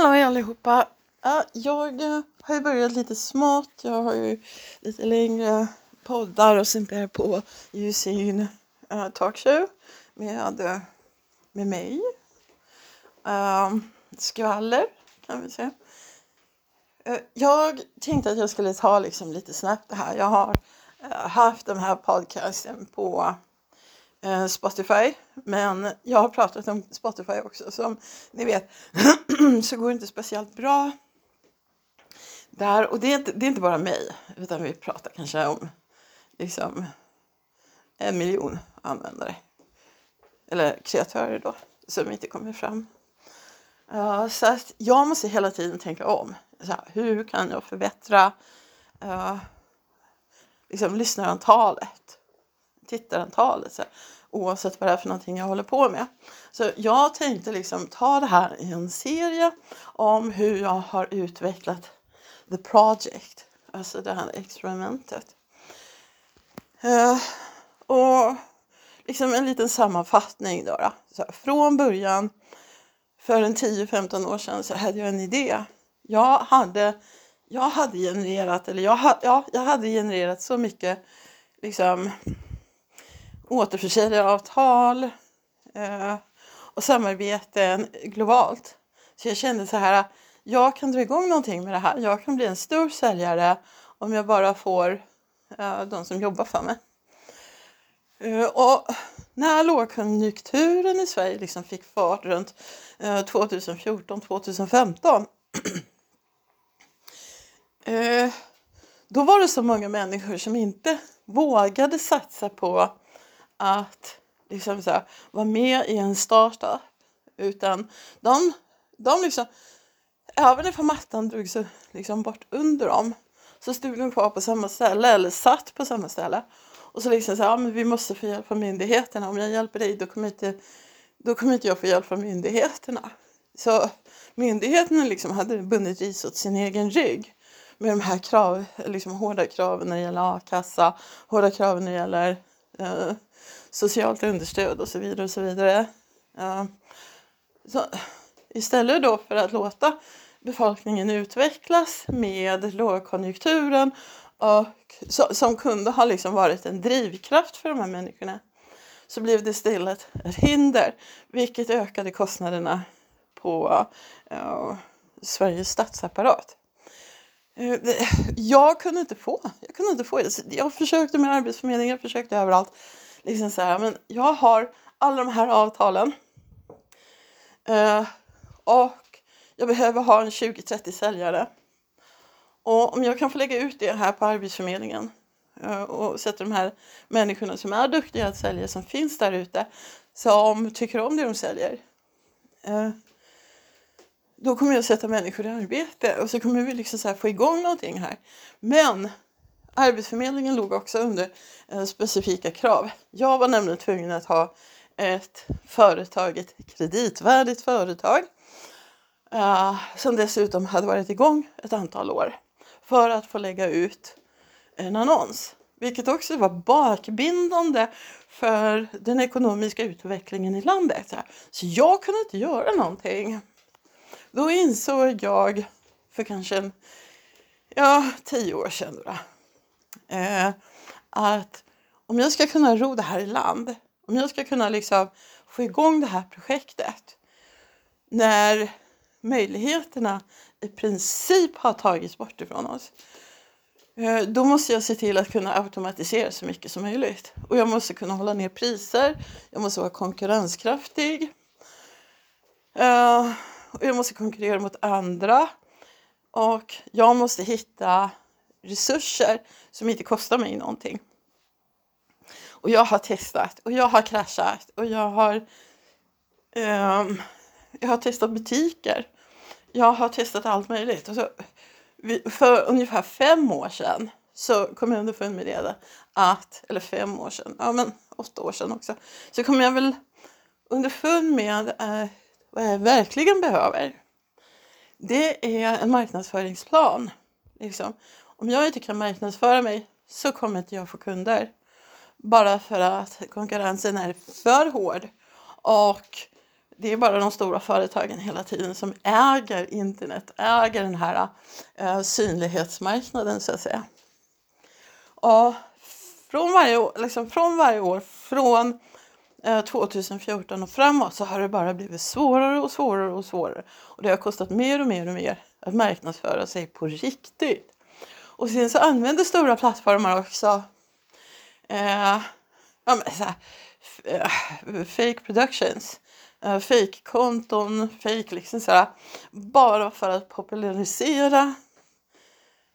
Hallå allihopa! Jag eh, har ju börjat lite smått. Jag har ju lite längre poddar och sånt där på Usin eh, talkshow med, eh, med mig. Ehm, skvaller kan vi säga. Jag tänkte att jag skulle ta liksom lite snabbt det här. Jag har haft den här podcasten på Spotify men jag har pratat om Spotify också. Som ni vet så går det inte speciellt bra där. Och det är, inte, det är inte bara mig utan vi pratar kanske om liksom en miljon användare. Eller kreatörer då som inte kommer fram. Uh, så att jag måste hela tiden tänka om. Så här, hur kan jag förbättra uh, liksom lyssnarantalet, tittarantalet. Så här, oavsett vad det är för någonting jag håller på med. Så jag tänkte liksom ta det här i en serie om hur jag har utvecklat the project, alltså det här experimentet. Uh, och liksom en liten sammanfattning då. då. Så här, från början för en 10-15 år sedan så hade jag en idé. Jag hade, jag hade genererat, eller jag, ha, ja, jag hade genererat så mycket liksom återförsäljaravtal eh, och samarbeten globalt. Så jag kände så här, jag kan dra igång någonting med det här. Jag kan bli en stor säljare om jag bara får eh, de som jobbar för mig. Eh, och när lågkonjunkturen i Sverige liksom fick fart runt eh, 2014-2015 eh, då var det så många människor som inte vågade satsa på att liksom så här, vara med i en startup. Utan de, de liksom, även ifall mattan drogs liksom bort under dem så stod de kvar på samma ställe eller satt på samma ställe. Och så liksom så här, ja, men vi måste få hjälp av myndigheterna. Om jag hjälper dig då kommer inte, då kommer inte jag få hjälp av myndigheterna. Så myndigheterna liksom hade bundit ris åt sin egen rygg med de här krav, liksom hårda kraven när det gäller a-kassa, hårda kraven när det gäller eh, socialt understöd och så vidare och så vidare. Så istället då för att låta befolkningen utvecklas med lågkonjunkturen och så, som kunde ha liksom varit en drivkraft för de här människorna så blev det istället ett hinder vilket ökade kostnaderna på uh, Sveriges statsapparat. Uh, jag kunde inte få, jag kunde inte få, jag försökte med Arbetsförmedlingen, jag försökte överallt liksom så här, men jag har alla de här avtalen. Eh, och jag behöver ha en 20-30 säljare. Och om jag kan få lägga ut det här på Arbetsförmedlingen eh, och sätta de här människorna som är duktiga att sälja som finns där ute som tycker om det de säljer. Eh, då kommer jag sätta människor i arbete och så kommer vi liksom så få igång någonting här. Men Arbetsförmedlingen låg också under eh, specifika krav. Jag var nämligen tvungen att ha ett företag, ett kreditvärdigt företag eh, som dessutom hade varit igång ett antal år för att få lägga ut en annons. Vilket också var bakbindande för den ekonomiska utvecklingen i landet. Så jag kunde inte göra någonting. Då insåg jag för kanske en, ja, tio år sedan då, eh, att om jag ska kunna ro det här i land, om jag ska kunna liksom få igång det här projektet när möjligheterna i princip har tagits bort ifrån oss. Eh, då måste jag se till att kunna automatisera så mycket som möjligt. Och jag måste kunna hålla ner priser, jag måste vara konkurrenskraftig. Eh, och jag måste konkurrera mot andra. Och jag måste hitta resurser som inte kostar mig någonting. Och jag har testat och jag har kraschat och jag har, um, jag har testat butiker. Jag har testat allt möjligt. Och så, för ungefär fem år sedan så kom jag underfund med det att, eller fem år sedan, ja men åtta år sedan också, så kom jag väl underfund med äh, vad jag verkligen behöver. Det är en marknadsföringsplan. Liksom. Om jag inte kan marknadsföra mig så kommer inte jag få kunder. Bara för att konkurrensen är för hård och det är bara de stora företagen hela tiden som äger internet, äger den här uh, synlighetsmarknaden så att säga. Och från varje år, liksom från varje år från eh, 2014 och framåt så har det bara blivit svårare och svårare och svårare. Och det har kostat mer och mer och mer att marknadsföra sig på riktigt. Och sen så använder stora plattformar också eh, ja, men så här, eh, fake productions, eh, fake-konton, fake liksom sådär. bara för att popularisera,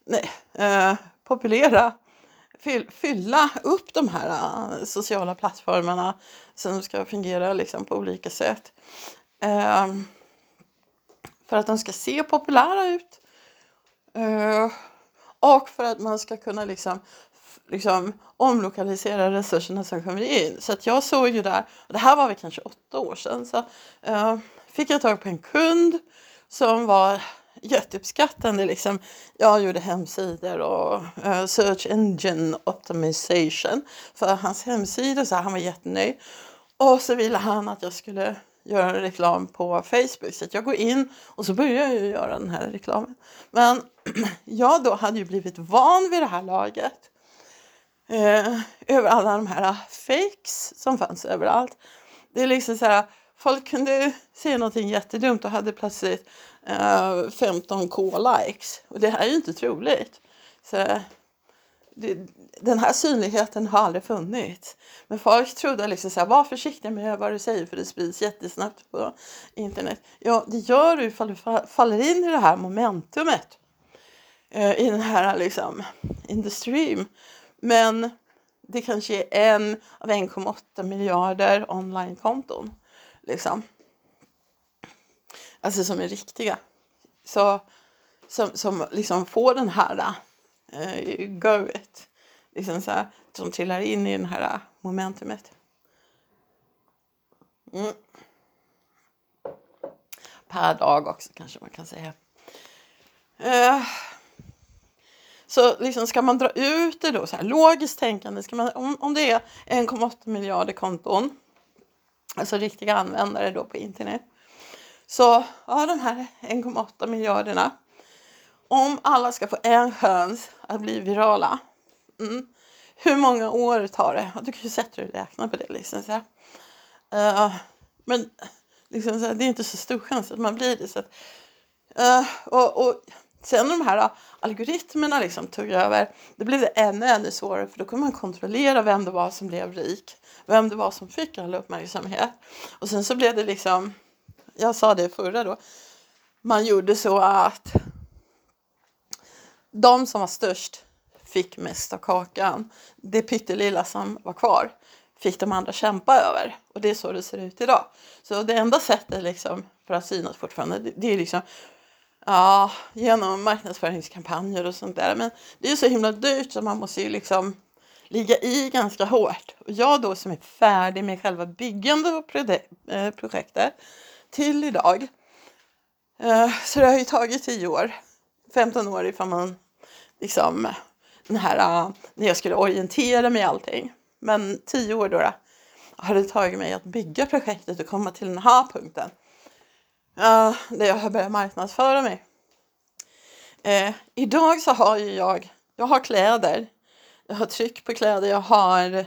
nej, eh, populera fylla upp de här eh, sociala plattformarna som ska fungera liksom på olika sätt. Eh, för att de ska se populära ut. Eh, och för att man ska kunna liksom, liksom omlokalisera resurserna som kommer in. Så att jag såg ju där, och det här var väl kanske åtta år sedan, så uh, fick jag tag på en kund som var jätteuppskattande. Liksom. Jag gjorde hemsidor och uh, search engine optimization för hans hemsida så han var jättenöjd. Och så ville han att jag skulle göra reklam på Facebook så jag går in och så börjar jag göra den här reklamen. Men jag då hade ju blivit van vid det här laget. Eh, över alla de här fakes som fanns överallt. Det är liksom så här, folk kunde se någonting jättedumt och hade plötsligt eh, 15 K-likes Och det här är ju inte troligt. Så den här synligheten har aldrig funnits. Men folk trodde liksom så här, var försiktig med vad du säger för det sprids jättesnabbt på internet. Ja, det gör du ifall du faller in i det här momentumet. Eh, I den här liksom, in the stream. Men det kanske är en av 1,8 miljarder online-konton. Liksom alltså som är riktiga. Så, som, som liksom får den här Eh, uh, it! Liksom så här, som trillar in i det här äh, momentumet. Mm. Per dag också kanske man kan säga. Uh, så liksom ska man dra ut det då, så här, logiskt tänkande, ska man, om, om det är 1,8 miljarder konton, alltså riktiga användare då på internet, så ja, de här 1,8 miljarderna, om alla ska få en chans att bli virala, mm, hur många år tar det? Du kan ju sätta dig och räkna på det. Liksom, så uh, men liksom, så det är inte så stor chans att man blir det. Så att, uh, och, och sen när de här eh, algoritmerna liksom tog över, då blev det ännu, ännu svårare för då kunde man kontrollera vem det var som blev rik, vem det var som fick all uppmärksamhet. Och sen så blev det liksom jag sa det förra då, man gjorde så att de som var störst fick mest av kakan. Det pyttelilla som var kvar fick de andra kämpa över och det är så det ser ut idag. Så det enda sättet liksom för att synas fortfarande det är liksom ja, genom marknadsföringskampanjer och sånt där. Men det är så himla dyrt så man måste ju liksom ligga i ganska hårt. Och jag då som är färdig med själva byggandet av eh, projektet till idag. Eh, så det har ju tagit 10 år, 15 år ifall man liksom den här ah, när jag skulle orientera mig i allting. Men tio år då, då har det tagit mig att bygga projektet och komma till den här punkten. Uh, där jag har börjat marknadsföra mig. Uh, idag så har ju jag, jag har kläder, jag har tryck på kläder, jag har,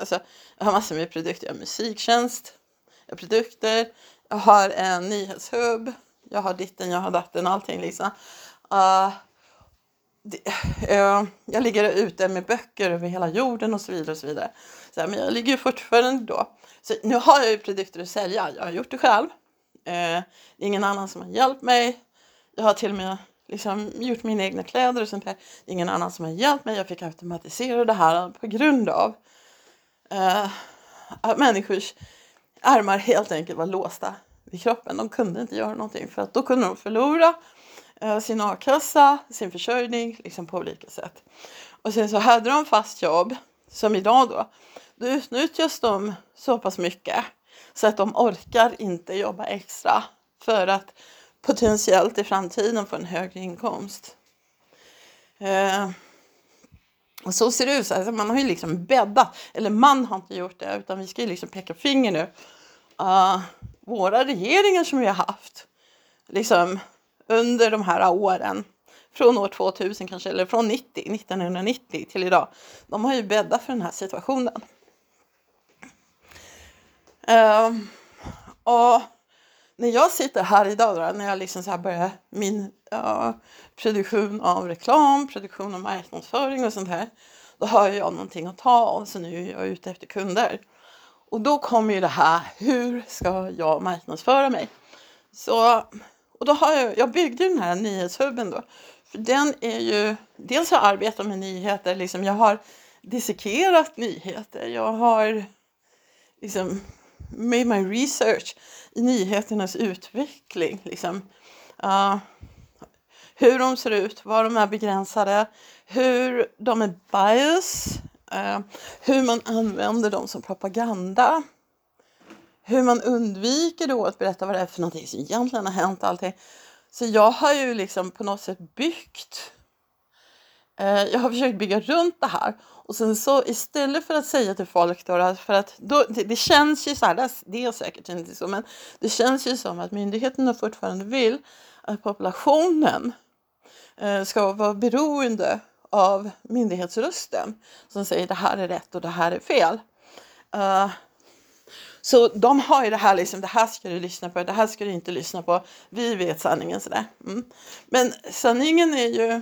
alltså, jag har massor med produkter, jag har musiktjänst, jag har produkter, jag har en nyhetshubb, jag har ditten, jag har datten, allting liksom. Uh, jag ligger ute med böcker över hela jorden och så vidare. och så vidare. Så här, men jag ligger fortfarande då. Så nu har jag ju produkter att sälja. Jag har gjort det själv. Eh, det är ingen annan som har hjälpt mig. Jag har till och med liksom gjort mina egna kläder och sånt där. Det är ingen annan som har hjälpt mig. Jag fick automatisera det här på grund av eh, att människors armar helt enkelt var låsta vid kroppen. De kunde inte göra någonting för att då kunde de förlora Eh, sin a-kassa, sin försörjning liksom på olika sätt. Och sen så hade de fast jobb som idag då. Då utnyttjas de så pass mycket så att de orkar inte jobba extra för att potentiellt i framtiden få en högre inkomst. Eh, och så ser det ut. Alltså man har ju liksom bäddat, eller man har inte gjort det utan vi ska ju liksom peka finger nu. Uh, våra regeringar som vi har haft liksom under de här åren från år 2000 kanske, eller från 90, 1990 till idag. De har ju bäddat för den här situationen. Uh, och när jag sitter här idag, då, när jag liksom så här börjar min uh, produktion av reklam, produktion av marknadsföring och sånt här, då har jag någonting att ta av, så nu är jag ute efter kunder. Och då kommer ju det här, hur ska jag marknadsföra mig? Så, och då har jag, jag byggde den här nyhetshubben då, för den är ju, dels har jag arbetat med nyheter, liksom jag har dissekerat nyheter, jag har liksom made my research i nyheternas utveckling. Liksom. Uh, hur de ser ut, var de är begränsade, hur de är bias, uh, hur man använder dem som propaganda, hur man undviker då att berätta vad det är för någonting som egentligen har hänt. Allting. Så jag har ju liksom på något sätt byggt Eh, jag har försökt bygga runt det här och sen så istället för att säga till folk då, för att då, det, det känns ju så här, det är säkert inte så, men det känns ju som att myndigheterna fortfarande vill att populationen eh, ska vara beroende av myndighetsrösten som säger det här är rätt och det här är fel. Uh, så de har ju det här liksom, det här ska du lyssna på, det här ska du inte lyssna på. Vi vet sanningen sådär. Mm. Men sanningen är ju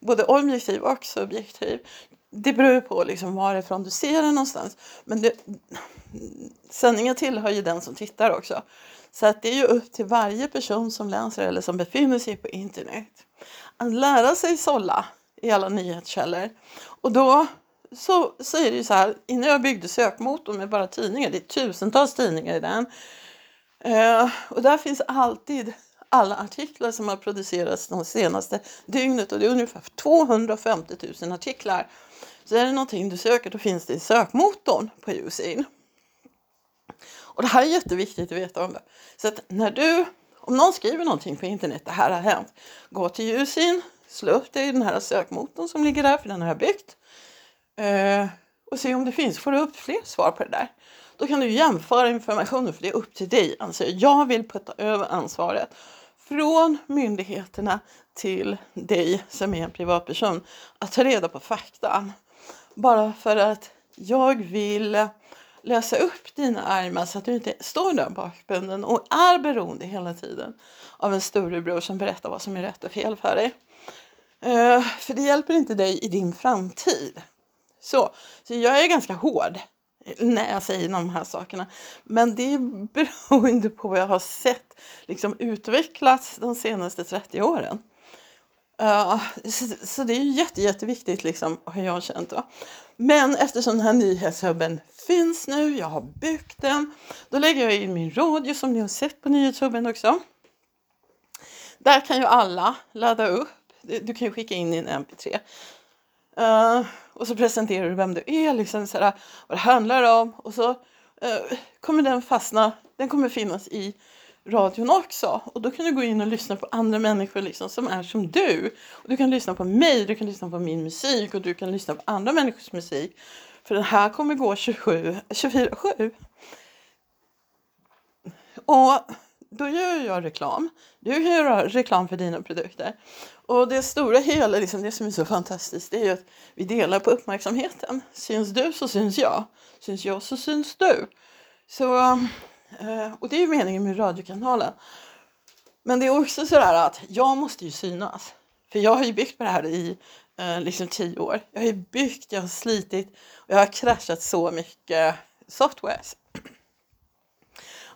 både objektiv och subjektiv det beror på liksom varifrån du ser den någonstans. Men det, sändningen tillhör ju den som tittar också. Så att det är ju upp till varje person som läser eller som befinner sig på internet att lära sig sålla i alla nyhetskällor. Och då så, så är det ju så här, innan jag byggde sökmotorn med bara tidningar, det är tusentals tidningar i den. Eh, och där finns alltid alla artiklar som har producerats de senaste dygnet och det är ungefär 250 000 artiklar så är det någonting du söker då finns det i sökmotorn på Usein. Och det här är jätteviktigt att veta om det. Så att när du, om någon skriver någonting på internet, det här har hänt, gå till Usein, slå upp det i den här sökmotorn som ligger där, för den har jag byggt. Eh, och se om det finns, får du upp fler svar på det där. Då kan du jämföra informationen, för det är upp till dig. Alltså, jag vill putta över ansvaret från myndigheterna till dig som är en privatperson att ta reda på fakta bara för att jag vill lösa upp dina armar så att du inte står där bakbunden och är beroende hela tiden av en storebror som berättar vad som är rätt och fel för dig. Eh, för det hjälper inte dig i din framtid. Så, så jag är ganska hård när jag säger de här sakerna. Men det beror inte på vad jag har sett liksom utvecklats de senaste 30 åren. Uh, så, så, det är jätte, jätteviktigt liksom, har jag känt. Va? Men eftersom den här nyhetshubben finns nu, jag har byggt den, då lägger jag in min radio som ni har sett på nyhetshubben också. Där kan ju alla ladda upp. Du kan ju skicka in din mp3. Uh, och så presenterar du vem du är, liksom sådär, vad det handlar om och så eh, kommer den fastna. Den kommer finnas i radion också. Och då kan du gå in och lyssna på andra människor liksom, som är som du. Och du kan lyssna på mig, du kan lyssna på min musik och du kan lyssna på andra människors musik. För den här kommer gå 24-7. Och då gör jag reklam. Du kan göra reklam för dina produkter. Och det stora hela, liksom, det som är så fantastiskt, det är ju att vi delar på uppmärksamheten. Syns du så syns jag. Syns jag så syns du. Så eh, och det är ju meningen med radiokanalen. Men det är också sådär att jag måste ju synas. För jag har ju byggt på det här i eh, liksom tio år. Jag har ju byggt, jag har slitit och jag har kraschat så mycket softwares.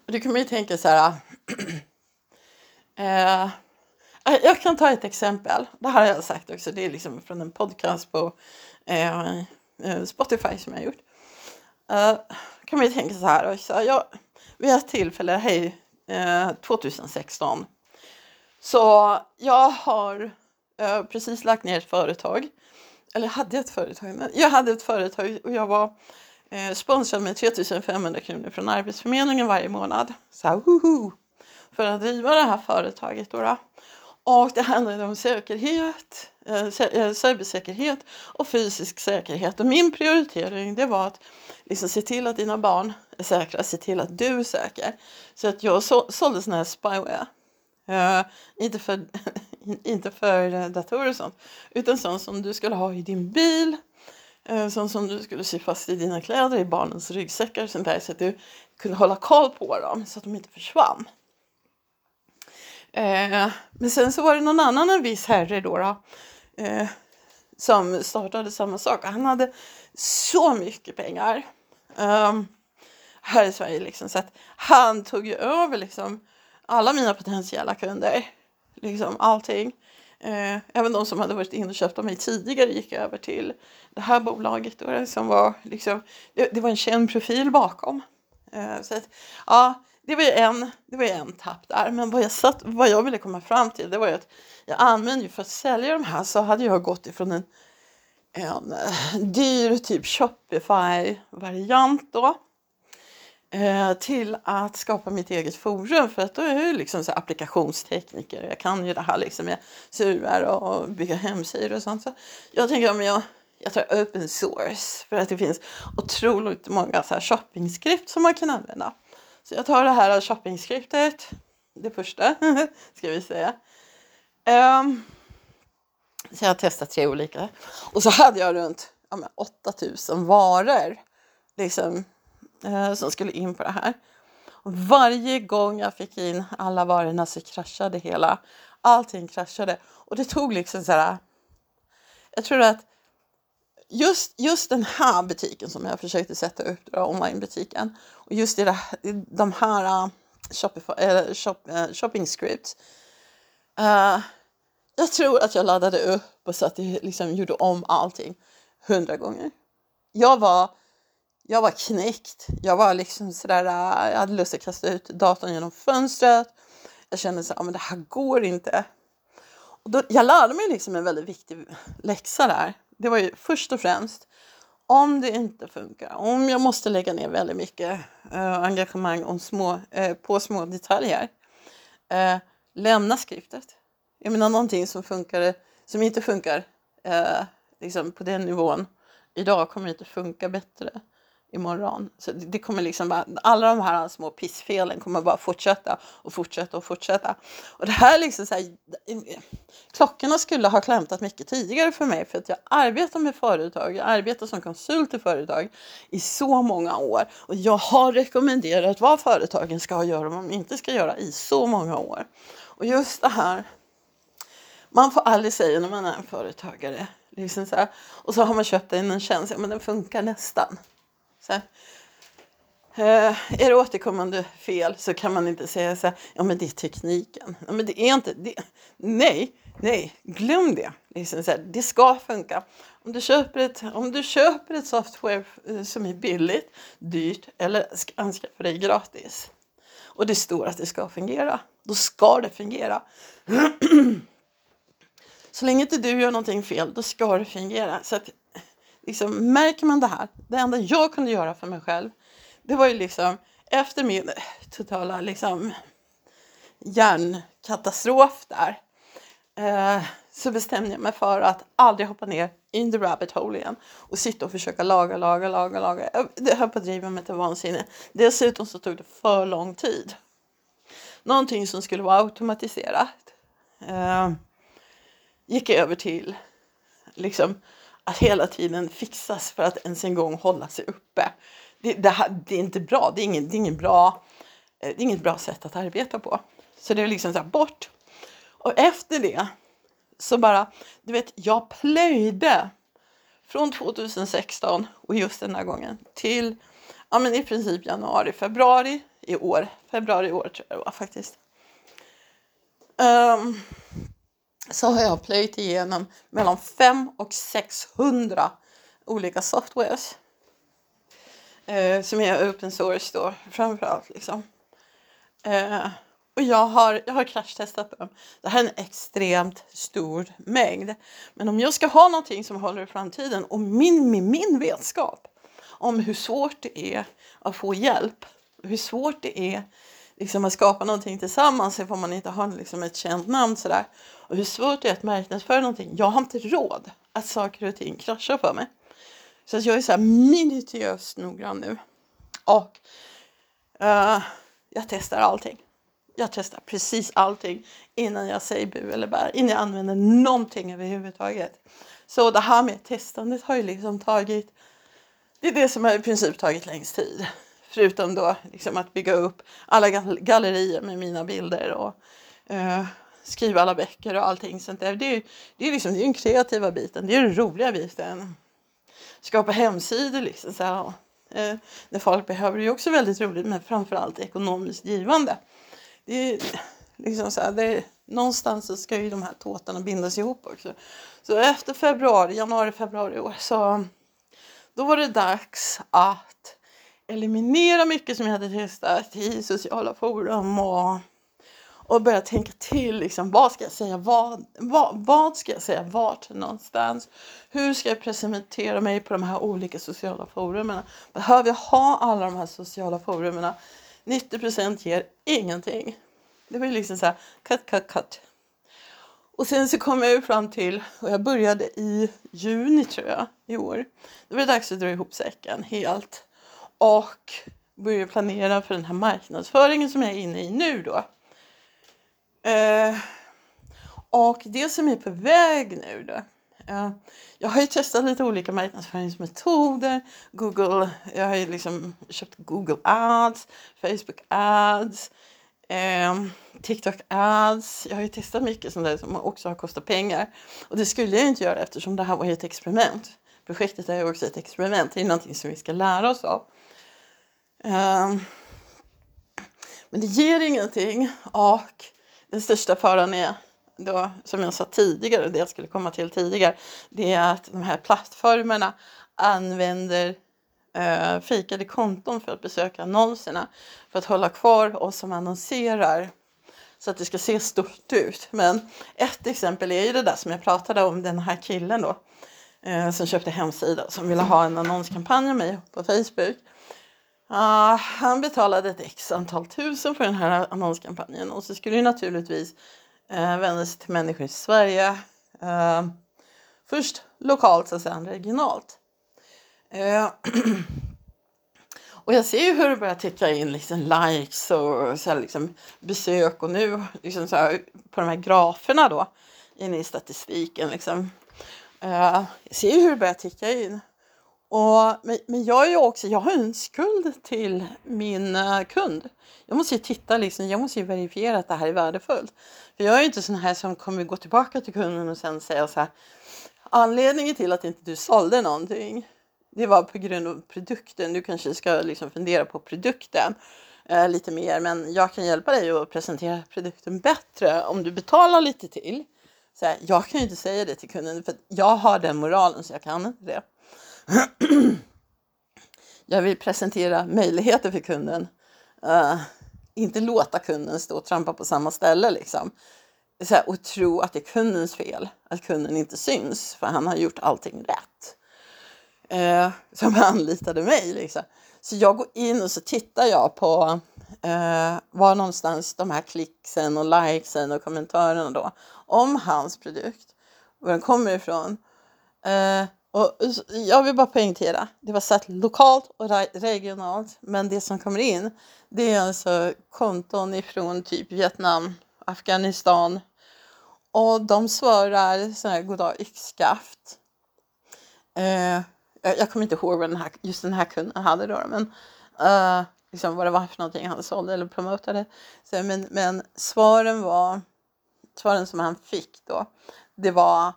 Och då kan man ju tänka så här. Eh, eh, jag kan ta ett exempel. Det här har jag sagt också. Det är liksom från en podcast på eh, eh Spotify som jag har gjort. Eh, kan man ju tänka så här. Också. jag, vid ett tillfälle, hej, eh, 2016. Så jag har eh, precis lagt ner ett företag. Eller hade ett företag. Men jag hade ett företag och jag var eh, sponsrad med 3500 kronor från Arbetsförmedlingen varje månad. Så här, woho! För att driva det här företaget. Då, då. Och det handlade om säkerhet, eh, eh, cybersäkerhet och fysisk säkerhet. Och min prioritering det var att liksom se till att dina barn är säkra, se till att du är säker. Så att jag så, sålde sån här spyware. Uh, inte, för, inte för datorer och sånt, utan sånt som du skulle ha i din bil, uh, Eh, sånt som du skulle sy fast i dina kläder, i barnens ryggsäckar och sånt där, så att du kunde hålla koll på dem så att de inte försvann. Eh, men sen så var det någon annan, en viss herre då, då eh, som startade samma sak. Han hade så mycket pengar eh, här i Sverige liksom, så att han tog ju över liksom alla mina potentiella kunder. Liksom allting. Eh, även de som hade varit inköpta av mig tidigare gick över till det här bolaget då, som var liksom, det, det var en känd profil bakom. Eh, så att, ja, det var ju en, det var en tapp där. Men vad jag, satt, vad jag ville komma fram till det var ju att jag använde ju för att sälja de här så hade jag gått ifrån en, en eh, dyr typ Shopify-variant då Eh, till att skapa mitt eget forum för att då är jag liksom så applikationstekniker. Jag kan ju det här liksom med servrar och bygga hemsidor och sånt. Så jag tänker om jag, jag tar open source för att det finns otroligt många så här shoppingskript som man kan använda. Så jag tar det här shoppingskriptet, det första ska vi säga. Um, så jag har testat tre olika och så hade jag runt ja, 8000 varor liksom eh, som skulle in på det här. Och varje gång jag fick in alla varorna så kraschade hela. Allting kraschade och det tog liksom så här. Jag tror att just, just den här butiken som jag försökte sätta upp, då, onlinebutiken och just i, det, i de här uh, Shopify, äh, shop, eh, shopping scripts. Uh, jag tror att jag laddade upp och så att det liksom gjorde om allting hundra gånger. Jag var jag var knäckt. Jag var liksom sådär, äh, jag hade lust att kasta ut datorn genom fönstret. Jag kände så men det här går inte. Och då, jag lärde mig liksom en väldigt viktig läxa där. Det var ju först och främst om det inte funkar, om jag måste lägga ner väldigt mycket eh, engagemang om små, eh, på små detaljer, eh, lämna skriftet. Jag menar någonting som funkar, som inte funkar liksom på den nivån idag kommer inte funka bättre imorgon. Så det kommer liksom bara, alla de här små pissfelen kommer bara fortsätta och fortsätta och fortsätta. Och det här liksom så här, klockorna skulle ha klämtat mycket tidigare för mig för att jag arbetar med företag, jag arbetar som konsult i företag i så många år och jag har rekommenderat vad företagen ska göra och vad de inte ska göra i så många år. Och just det här, man får aldrig säga när man är en företagare, liksom så här, och så har man köpt in en tjänst, ja, men den funkar nästan. Så eh, är det återkommande fel så kan man inte säga så här, ja men det är tekniken. Ja, men det är inte det. Nej, nej, glöm det. Liksom så här, det ska funka. Om du, köper ett, om du köper ett software eh, som är billigt, dyrt eller anskaffar dig gratis och det står att det ska fungera, då ska det fungera. Så länge inte du gör någonting fel, då ska det fungera. Så att liksom, märker man det här, det enda jag kunde göra för mig själv, det var ju liksom efter min totala liksom hjärnkatastrof där, eh, så bestämde jag mig för att aldrig hoppa ner in the rabbit hole igen och sitta och försöka laga, laga, laga, laga. Det höll på att driva mig till vansinne. Dessutom så tog det för lång tid. Någonting som skulle vara automatiserat eh, gick över till liksom att hela tiden fixas för att ens en gång hålla sig uppe. Det, det, det är inte bra. Det är, ingen, det, är ingen bra, eh, det är inget bra sätt att arbeta på. Så det är liksom så här, bort. Och efter det så bara, du vet, jag plöjde från 2016 och just den här gången till ja, men i princip januari, februari i år. Februari i år tror jag det var faktiskt. Um, så har jag plöjt igenom mellan 5 och 600 olika softwares. Eh, som är open source då framförallt liksom. Eh, och jag har, jag har kraschtestat dem. Det här är en extremt stor mängd. Men om jag ska ha någonting som håller i framtiden och min, med min vetskap om hur svårt det är att få hjälp, hur svårt det är liksom att skapa någonting tillsammans sen får man inte ha liksom ett känt namn sådär. Och hur svårt det är att marknadsföra någonting. Jag har inte råd att saker och ting kraschar för mig. Så att jag är så här minutiöst noggrann nu. Och uh, jag testar allting. Jag testar precis allting innan jag säger bu eller bär, innan jag använder någonting överhuvudtaget. Så det här med testandet har ju liksom tagit, det är det som har i princip tagit längst tid. Förutom då liksom att bygga upp alla gallerier med mina bilder och eh, skriva alla böcker och allting sånt där. Det är, det är liksom det är den kreativa biten, det är den roliga biten. Skapa hemsidor liksom så här, uh, när folk behöver det är också väldigt roligt men framförallt ekonomiskt givande. Det är liksom så här, det är, någonstans så ska ju de här tåtarna bindas ihop också. Så efter februari, januari, februari i år så då var det dags att eliminera mycket som jag hade testat i sociala forum och, och börja tänka till. Liksom, vad ska jag säga? Vad, vad, vad ska jag säga? Vart någonstans? Hur ska jag presentera mig på de här olika sociala forumen? Behöver jag ha alla de här sociala forumen? 90% ger ingenting. Det var ju liksom så här, cut, cut, cut. Och sen så kom jag ju fram till, och jag började i juni tror jag, i år. Då var det dags att dra ihop säcken helt och börja planera för den här marknadsföringen som jag är inne i nu då. Eh, och det som är på väg nu då. Eh, jag har ju testat lite olika marknadsföringsmetoder. Google, jag har ju liksom köpt Google Ads, Facebook Ads, eh, TikTok Ads. Jag har ju testat mycket sånt där som också har kostat pengar. Och det skulle jag inte göra eftersom det här var ett experiment. Projektet är ju också ett experiment. Det är någonting som vi ska lära oss av. Ehm, men det ger ingenting och den största faran är då, som jag sa tidigare, det jag skulle komma till tidigare, det är att de här plattformarna använder eh, fejkade konton för att besöka annonserna för att hålla kvar oss som annonserar så att det ska se stort ut. Men ett exempel är ju det där som jag pratade om, den här killen då eh, som köpte hemsida som ville ha en annonskampanj med mig på Facebook Uh, han betalade ett x antal tusen för den här annonskampanjen och så skulle ju naturligtvis eh, uh, vända sig till människor i Sverige. Uh, först lokalt och sen regionalt. Uh, och jag ser ju hur det börjar ticka in liksom likes och så liksom besök och nu liksom så här, på de här graferna då inne i statistiken. Liksom. jag ser ju hur det börjar ticka in. Och, men, men jag är ju också, jag har en skuld till min uh, kund. Jag måste ju titta liksom, jag måste ju verifiera att det här är värdefullt. För jag är ju inte sån här som kommer gå tillbaka till kunden och sen säga så här. Anledningen till att inte du sålde någonting, det var på grund av produkten. Du kanske ska liksom fundera på produkten uh, lite mer, men jag kan hjälpa dig att presentera produkten bättre om du betalar lite till. Så här, jag kan ju inte säga det till kunden för jag har den moralen så jag kan inte det. Jag vill presentera möjligheter för kunden. Uh, inte låta kunden stå och trampa på samma ställe liksom. Så här, och tro att det är kundens fel, att kunden inte syns för han har gjort allting rätt. Uh, som anlitade mig liksom. Så jag går in och så tittar jag på uh, var någonstans de här klicksen och likesen och kommentarerna då om hans produkt, var den kommer ifrån. Uh, och jag vill bara poängtera, det var satt lokalt och regionalt, men det som kommer in, det är alltså konton ifrån typ Vietnam, Afghanistan och de svarar så här goddag yxskaft. Eh, jag kommer inte ihåg vad den här, just den här kunden hade då, men eh, liksom vad det var för någonting han sålde eller promotade. Så, men, men svaren var, svaren som han fick då, det var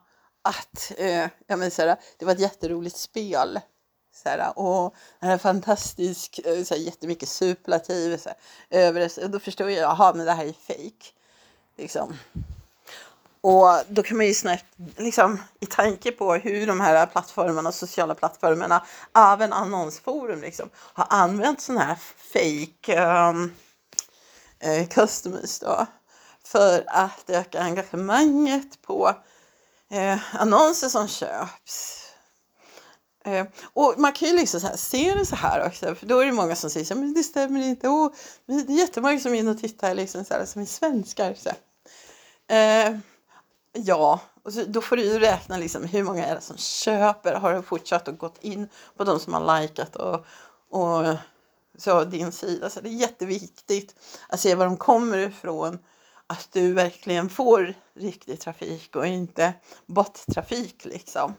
att eh, ja, men, såhär, det var ett jätteroligt spel. Såhär, och den här fantastisk, eh, såhär, jättemycket superlativ såhär, över. Då förstod jag, jaha men det här är fake. Liksom. Och då kan man ju snabbt, liksom, i tanke på hur de här plattformarna, sociala plattformarna, även annonsforum, liksom, har använt sådana här fake um, eh, customers då, för att öka engagemanget på eh, annonser som köps. Eh, och man kan ju liksom så här, se det så här också, för då är det många som säger så här, men det stämmer inte. Oh, det är jättemånga som är inne och tittar liksom så här, som är svenskar. Så eh, ja, och så, då får du ju räkna liksom, hur många är det som köper, har du fortsatt och gått in på de som har likat och, och så din sida. Så det är jätteviktigt att se var de kommer ifrån. Att du verkligen får riktig trafik och inte bottrafik liksom.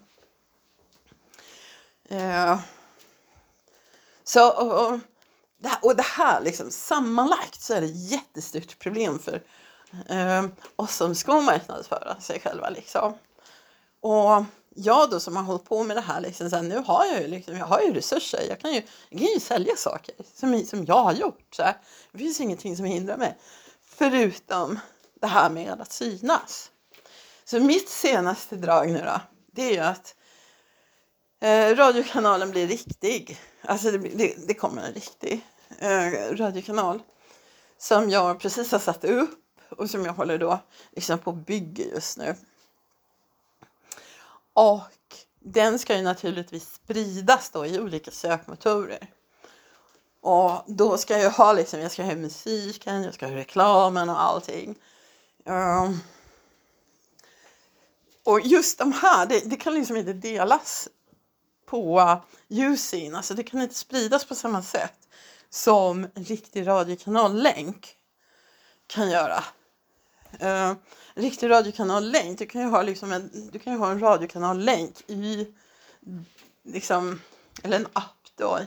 Eh, så, och, och, det här, och det här liksom, sammanlagt så är det ett jättestort problem för eh, oss som ska marknadsföra sig själva. Liksom. Och jag då som har hållit på med det här, liksom, så här, nu har jag ju, liksom, jag har ju resurser. Jag kan ju, jag kan ju sälja saker som, som jag har gjort. Så här. Det finns ingenting som hindrar mig. Förutom det här med att synas. Så mitt senaste drag nu då, det är ju att eh, radiokanalen blir riktig. Alltså det, det, det kommer en riktig eh, radiokanal som jag precis har satt upp och som jag håller då liksom på och bygger just nu. Och den ska ju naturligtvis spridas då i olika sökmotorer. Och då ska jag ha liksom, jag ska ha musiken, jag ska ha reklamen och allting. Um, och just de här, det, det, kan liksom inte delas på ljusin, alltså det kan inte spridas på samma sätt som en riktig radiokanallänk kan göra. Uh, riktig radiokanallänk, du kan ju ha liksom en, du kan ju ha en radiokanallänk i liksom, eller en app då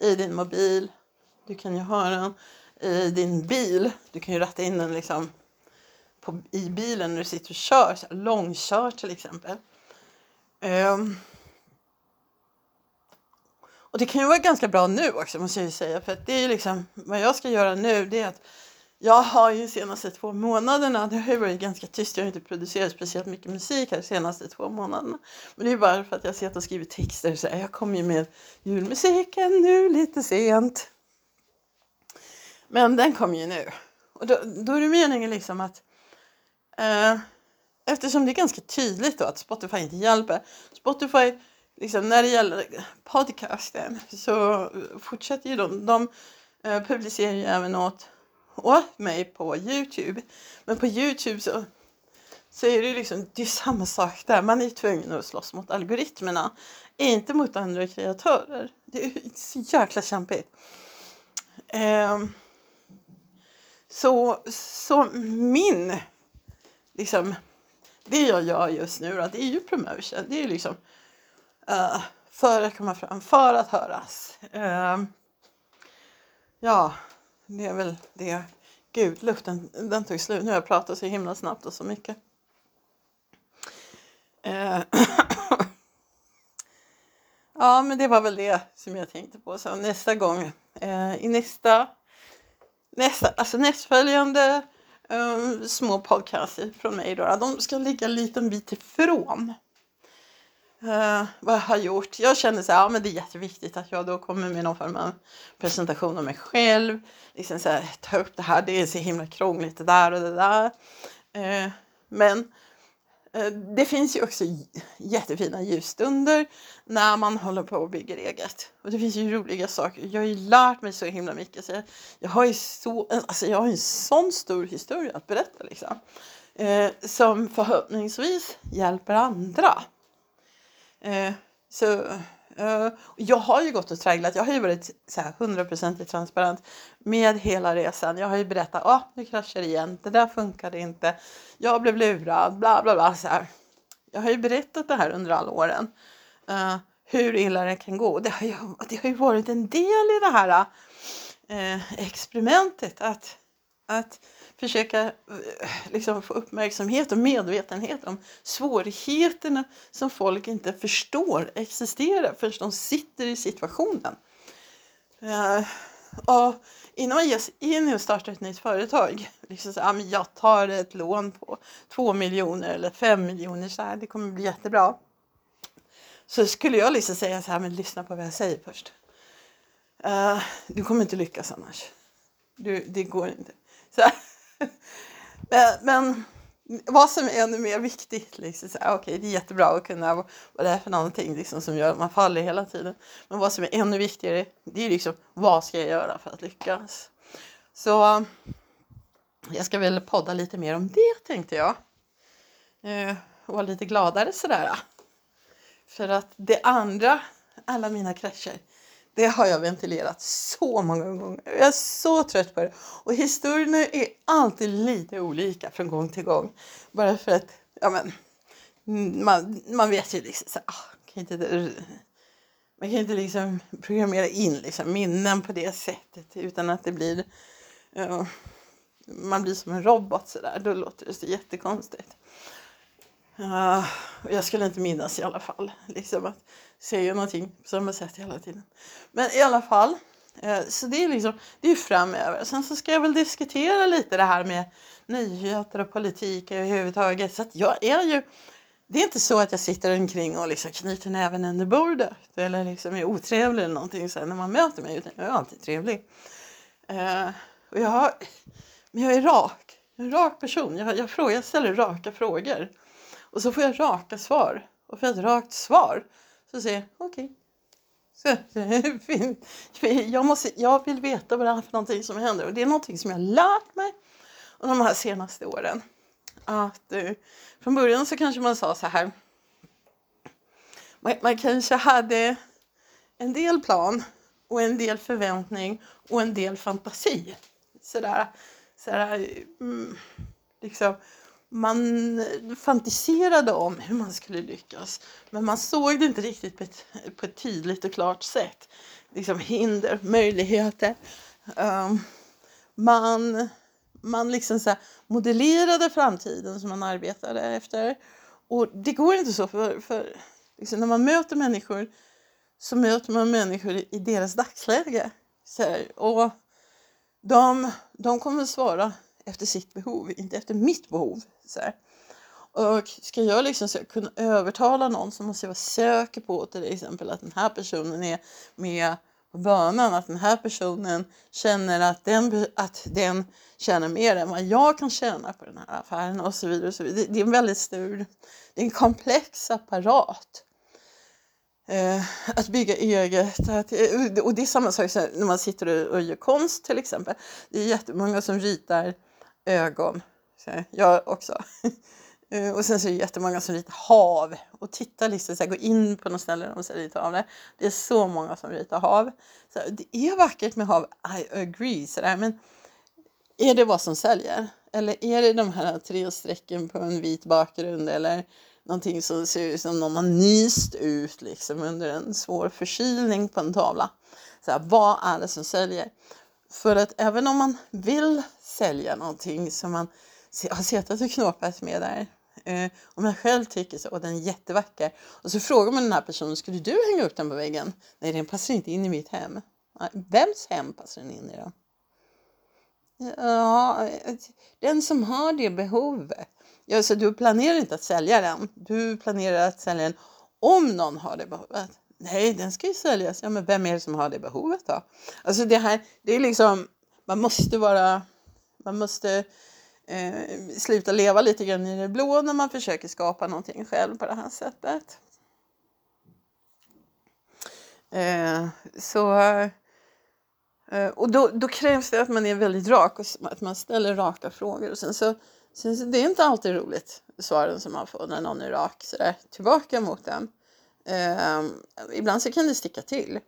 i din mobil. Du kan ju ha den i din bil. Du kan ju ratta in den liksom på, i bilen när du sitter och kör, så långkör till exempel. Um, och det kan ju vara ganska bra nu också måste jag ju säga för att det är liksom vad jag ska göra nu det är att jag har ju de senaste två månaderna, det har ju varit ganska tyst, jag har inte producerat speciellt mycket musik här de senaste två månaderna. Men det är bara för att jag har sett och skrivit texter så jag kommer ju med julmusiken nu lite sent. Men den kom ju nu. Och då, då är det meningen liksom att eh, eftersom det är ganska tydligt då att Spotify inte hjälper. Spotify, liksom, när det gäller podcasten så fortsätter ju de, de eh, publicerar ju även åt åt mig på Youtube. Men på Youtube så, så är det liksom det är samma sak där. Man är tvungen att slåss mot algoritmerna, inte mot andra kreatörer. Det är så jäkla kämpigt. Um, så, så min, liksom, det jag gör just nu då, det är ju promotion. Det är ju liksom uh, för att komma fram, för att höras. Uh, ja, det är väl det. Gud, luften den tog slut. Nu har jag pratat så himla snabbt och så mycket. Uh, ja, men det var väl det som jag tänkte på. Så nästa gång, eh, i nästa, nästa, alltså nästföljande um, små podcaster från mig då, de ska ligga en liten bit ifrån Uh, vad jag har gjort. Jag känner så här, ja, men det är jätteviktigt att jag då kommer med någon form av presentation av mig själv. Liksom så här, ta upp det här, det är så himla krångligt det där och det där. Uh, men Eh, det finns ju också jättefina ljusstunder när man håller på och bygger eget. Och det finns ju roliga saker. Jag har ju lärt mig så himla mycket. Så jag, jag har ju så, alltså jag har en sån stor historia att berätta liksom. Eh, som förhoppningsvis hjälper andra. Eh, så Eh, jag har ju gått och tragglat. Jag har ju varit så här hundraprocentigt transparent med hela resan. Jag har ju berättat, ja, oh, nu kraschar det igen. Det där funkade inte. Jag blev lurad, bla bla bla. Så här. Jag har ju berättat det här under alla åren. Uh, hur illa det kan gå. Det har, ju, det har ju varit en del i det här uh, experimentet. Att, att försöka eh, liksom, få uppmärksamhet och medvetenhet om svårigheterna som folk inte förstår existerar förrän de sitter i situationen. Uh, och innan man ger sig in i att starta ett nytt företag, liksom så, ja, jag tar ett lån på två miljoner eller fem miljoner, så här, det kommer bli jättebra. Så skulle jag liksom säga så här, men lyssna på vad jag säger först. Uh, du kommer inte lyckas annars. Du, det går inte. Så men, men vad som är ännu mer viktigt. Liksom, så här, okay, det är jättebra att kunna vad det är för någonting liksom, som gör att man faller hela tiden. Men vad som är ännu viktigare, det är liksom vad ska jag göra för att lyckas? Så jag ska väl podda lite mer om det tänkte jag. Eh, och vara lite gladare sådär. För att det andra, alla mina krascher, det har jag ventilerat så många gånger. Jag är så trött på det. Och historierna är alltid lite olika från gång till gång. Bara för att, ja men, man, man vet ju liksom så ah, kan inte, man kan inte liksom programmera in liksom minnen på det sättet utan att det blir, uh, man blir som en robot sådär. Då låter det så jättekonstigt. Uh, jag skulle inte minnas i alla fall. Liksom att säga någonting på samma sätt hela tiden. Men i alla fall. Uh, så det är liksom, det är framöver. Sen så ska jag väl diskutera lite det här med nyheter och politik överhuvudtaget. Så att jag är ju, det är inte så att jag sitter omkring och liksom knyter näven under bordet. Eller liksom är otrevlig eller någonting så när man möter mig. Utan jag är alltid trevlig. Uh, och jag har, men jag är rak. En rak person. Jag, jag, frågar, jag ställer raka frågor. Och så får jag raka svar. Och för ett rakt svar så säger jag okej. Okay. Jag, jag vill veta vad det är för någonting som händer. Och det är någonting som jag har lärt mig de här senaste åren. Att eh, från början så kanske man sa så här. Man, man kanske hade en del plan och en del förväntning och en del fantasi. Sådär, sådär mm, liksom man fantiserade om hur man skulle lyckas men man såg det inte riktigt på ett, på ett tydligt och klart sätt. Liksom hinder, möjligheter. Um, man man liksom så modellerade framtiden som man arbetade efter. Och det går inte så för, för liksom när man möter människor så möter man människor i deras dagsläge. Så här, och de, de kommer svara efter sitt behov, inte efter mitt behov. Så här. Och ska jag liksom så kunna övertala någon så måste jag vara säker på till exempel att den här personen är med på banan, att den här personen känner att den, att den tjänar mer än vad jag kan tjäna på den här affären och så vidare. Och så vidare. Det, det är en väldigt stor, det är en komplex apparat. Eh, att bygga eget. Att, eh, och det är samma sak när man sitter och gör konst till exempel. Det är jättemånga som ritar ögon. Jag också. Eh, och sen så är det jättemånga som ritar hav och tittar liksom, så här, gå in på något ställe och ritar av det. Det är så många som ritar hav. Så det är vackert med hav, I agree, så där, men är det vad som säljer? Eller är det de här tre strecken på en vit bakgrund eller någonting som ser ut som någon har nyst ut liksom under en svår förkylning på en tavla? Så här, vad är det som säljer? För att även om man vill sälja någonting som man har suttit och knåpat med där. Eh, om jag själv tycker så, och den är jättevacker. Och så frågar man den här personen, skulle du hänga upp den på väggen? Nej, den passar inte in i mitt hem. Vems hem passar den in i då? Ja, den som har det behovet. Ja, så du planerar inte att sälja den. Du planerar att sälja den om någon har det behovet. Nej, den ska ju säljas. Ja, men vem är det som har det behovet då? Alltså det här, det är liksom, man måste vara, man måste eh, sluta leva lite grann i det blå när man försöker skapa någonting själv på det här sättet. Eh, så, eh, och då, då, krävs det att man är väldigt rak och att man ställer raka frågor. Och sen så, sen så, det är inte alltid roligt, svaren som man får när någon är rak sådär, tillbaka mot en. Eh, ibland så kan det sticka till.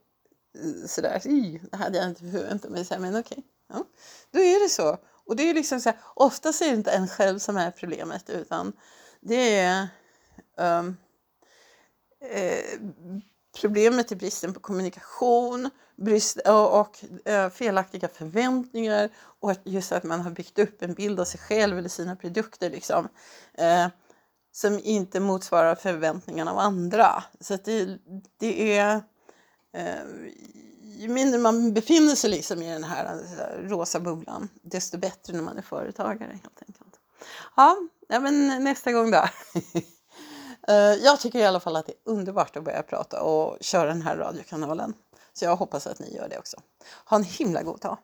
Sådär, det hade jag inte förväntat mig, men okej. Okay. Ja, då är det så. Och det är liksom så här, oftast är det inte en själv som är problemet utan det är um, eh, problemet är bristen på kommunikation brist, och, och felaktiga förväntningar och just att man har byggt upp en bild av sig själv eller sina produkter liksom, eh, som inte motsvarar förväntningarna av andra. Så det, det är eh, ju mindre man befinner sig liksom i den här alltså, rosa bubblan, desto bättre när man är företagare helt enkelt. Ja, ja men nästa gång då. Eh, jag tycker i alla fall att det är underbart att börja prata och köra den här radiokanalen. Så jag hoppas att ni gör det också. Ha en himla god dag!